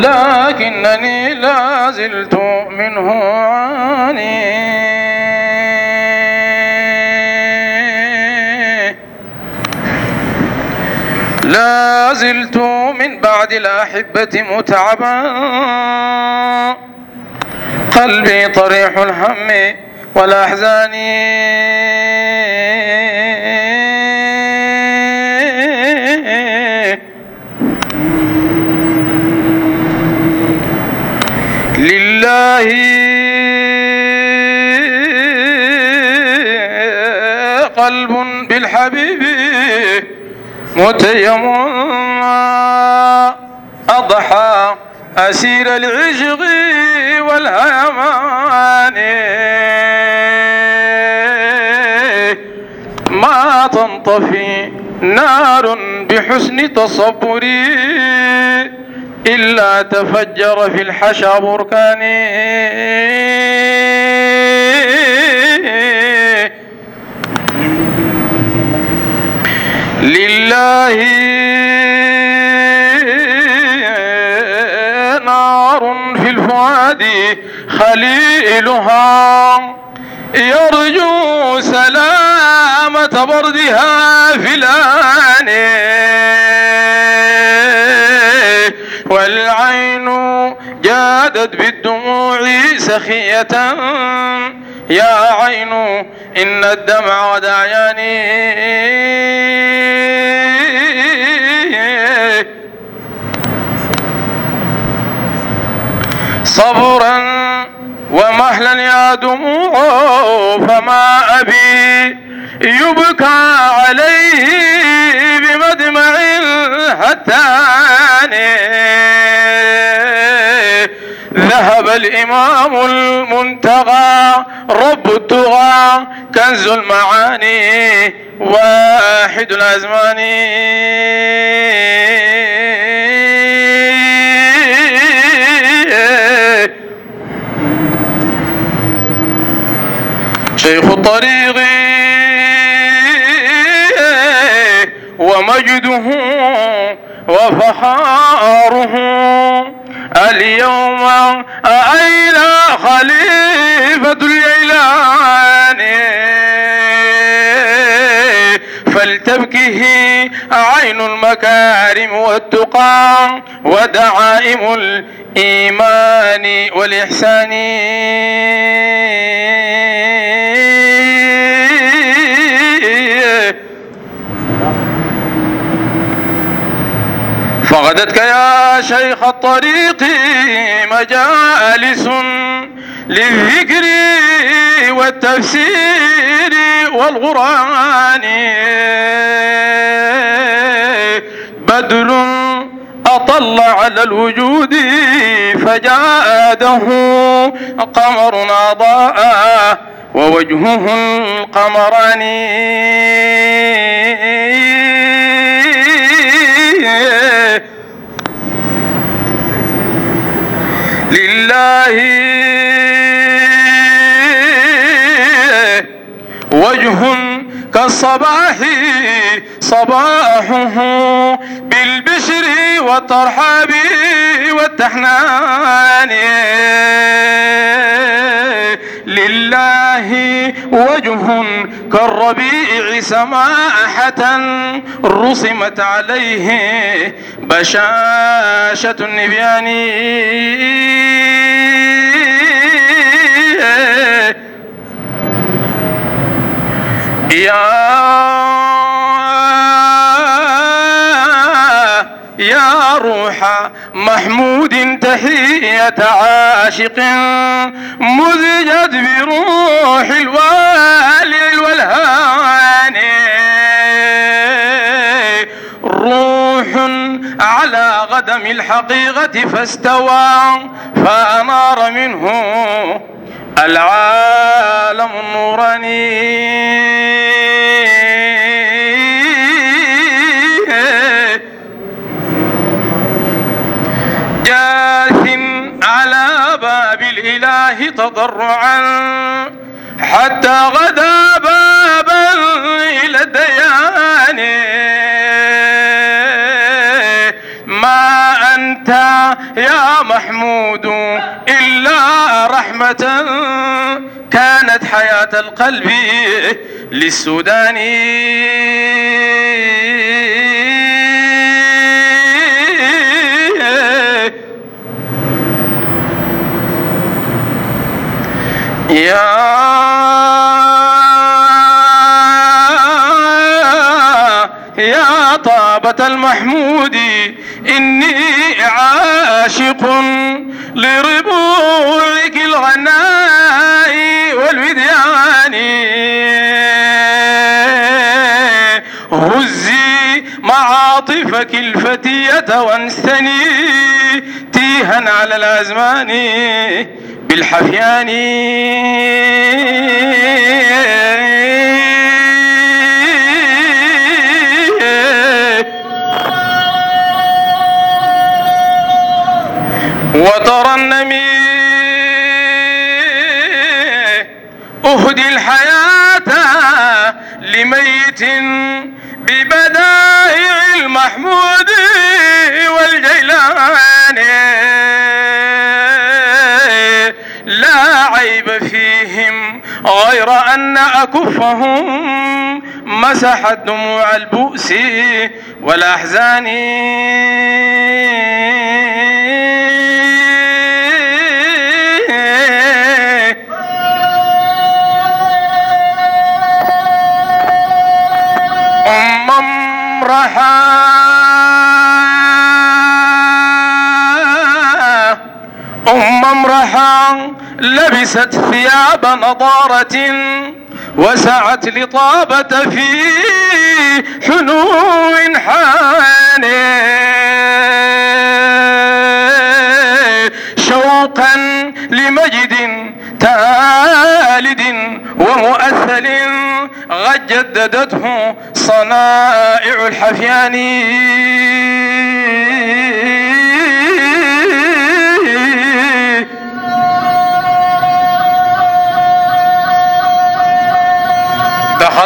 لكنني لا زلت منه عاني. لا زلت من بعد الأحبة متعبا. قلبي طريح الهم والأحزان. متيم أضحى أسير العشق والهيمان ما تنطفي نار بحسن تصبري. إلا تفجر في الحشا بركان لله نار في الفؤاد خليلها. يرجو سلامة بردها في الآن. والعين جادت بالدموع سخية. يا عين إن الدمع وداعياني. صبرا ومهلا يا دموع فما أبي يبكى عليه بمدمع هتاني ذهب الإمام المنتغى رب التغى كنز المعاني واحد الأزمان. شيخ الطريق ومجده وفخاره اليوم أين خليفة الجيلان فلتبكه عين المكارم والتقى ودعائم الإيمان والإحسان. فغدتك يا شيخ الطريق مجالس للذكر والتفسير والقرآن. بدل أطل على الوجود فجاده قمر أضاء ووجهه القمران. لله وجه كالصباح صباحه بالبشر والترحاب والتحنان. لله وجه كالربيع سماحة رسمت عليه بشاشة النبيان. يا يا روح محمود تحية عاشق مزجت بروح الوالي والهاني روح على غدم الحقيقة فاستوى فأنار منه العالم النوراني. تضرعا حتى غدا بابا إلى الديان. ما أنت يا محمود إلا رحمة كانت حياة القلب للسوداني. يا يا طابة المحمود إني عاشق لربوعك الغناء والوديان. هزي معاطفك الفتية وانسني تيها على الأزمان. بالحفيان وترنمي أهدي الحياة لميت ببدائع المحمود والجيلان. غير أن أكفهم مسحت دموع البؤس والأحزان. أم امرحة أم امرحة لبست ثياب نضارة وسعت لطابة في حنو حان. شوقا لمجد تالد ومؤثل قد جددته صنائع الحفيان.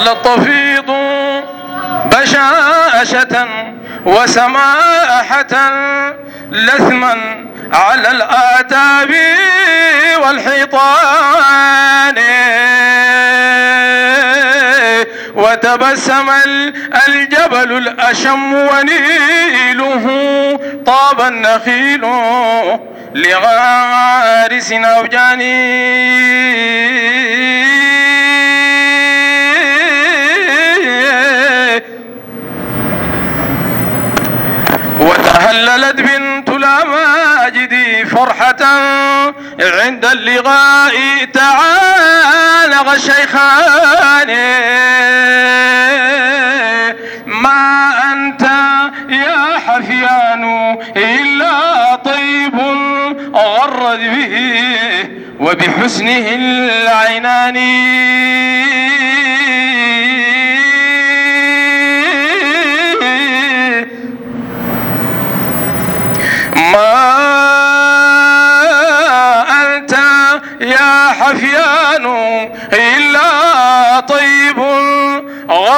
دخل الطفيض بشاشة وسماحة لثما على الآتاب والحيطان. وتبسم الجبل الأشم ونيله طاب النخيل لغارس أوجاني عند اللقاء تعالغ الشيخان ما أنت يا حفيان إلا طيب غرد به وبحسنه العينان.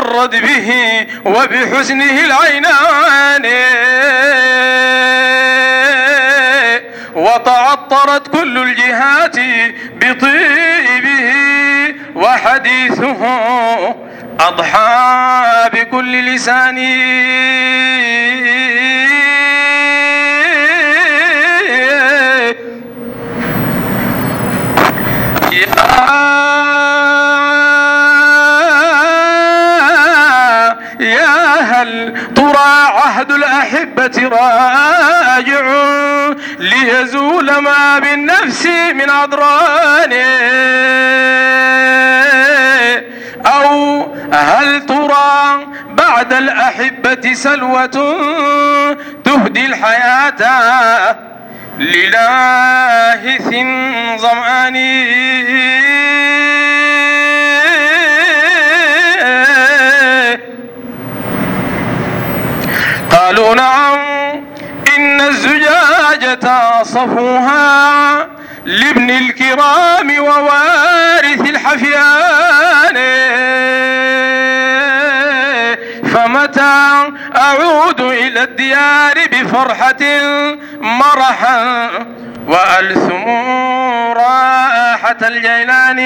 غرد به وبحسنه العينان. وتعطرت كل الجهات بطيبه وحديثه أضحى بكل لسان عهد الأحبة راجع ليزول ما بالنفس من أضران أو هل ترى بعد الأحبة سلوة تهدي الحياة؟ للاهث ظمآني. قالوا نعم إن الزجاجة صفوها لابن الكرام ووارث الحفيان. فمتى أعود إلى الديار بفرحة مرحا وألثم راحة الجيلان.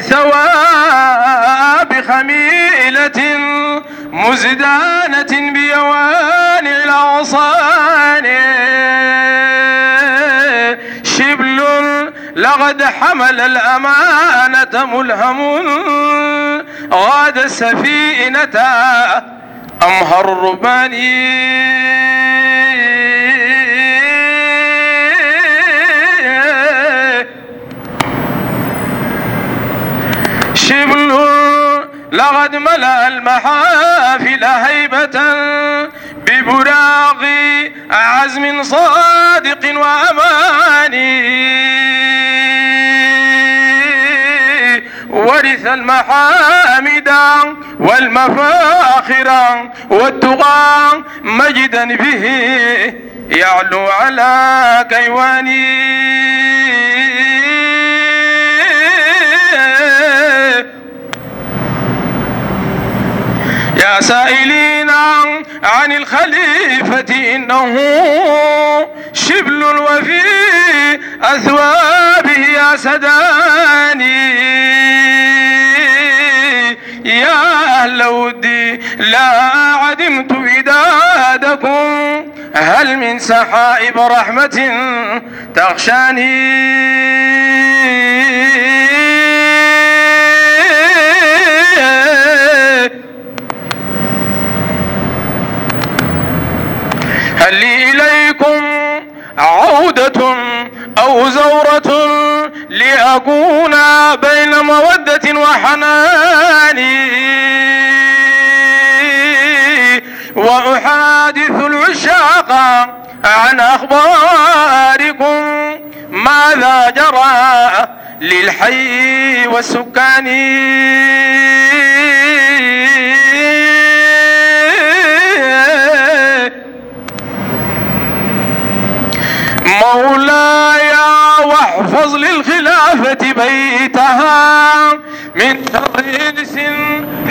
ثوى بخميلة مزدانة بيوان الأغصان شبل لقد حمل الأمانة ملهم غاد السفينة أمهر الرباني. لقد ملأ المحافل هيبة ببراق عزم صادق وأماني ورث المحامد والمفاخر والتقى مجدا به يعلو على كيواني. يا سائلين عن الخليفة إنه شبل وفي أثوابه أسداني يا أهل ودي لا عدمت ودادكم هل من سحائب رحمة تغشاني هل لي إليكم عودة أو زورة لأكون بين مودة وحنان؟ وأحادث العشاق عن أخباركم ماذا جرى للحي والسكان؟ مولاي واحفظ للخلافة بيتها من تضيلس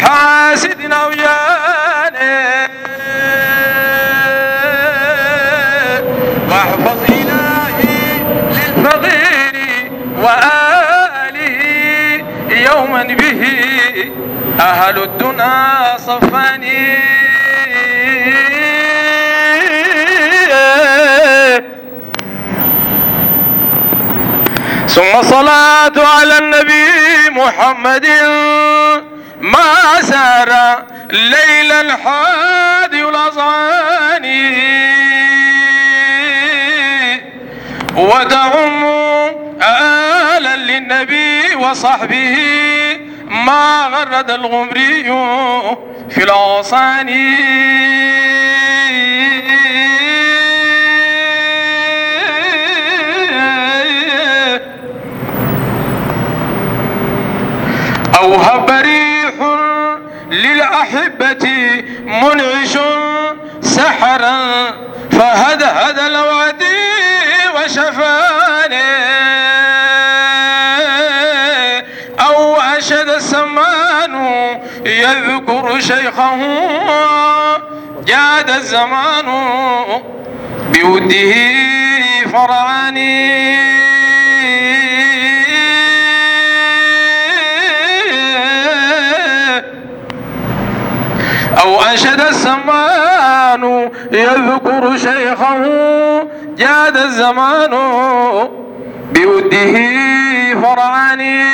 حاسد أو جانب واحفظ إلهي للفقير وآله يوما به. أهل الدنا صفاني. ثم صلاة على النبي محمد ما سار ليل الحادي الأصغان ودعم آلا للنبي وصحبه ما غرد الغمري في الأغصان أوهب ريح للأحبة منعش سحرا فهدهد الوادي وشفاني. أو أشد السمان يذكر شيخه جاد الزمان بوده فرعاني. أو أنشد السمان يذكر شيخه جاد الزمان بوده فرعاني.